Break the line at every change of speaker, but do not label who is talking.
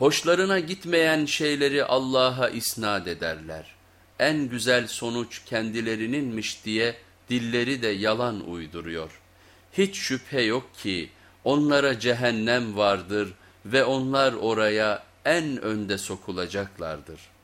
Hoşlarına gitmeyen şeyleri Allah'a isnat ederler. En güzel sonuç kendilerininmiş diye dilleri de yalan uyduruyor. Hiç şüphe yok ki onlara cehennem vardır ve onlar oraya en önde sokulacaklardır.''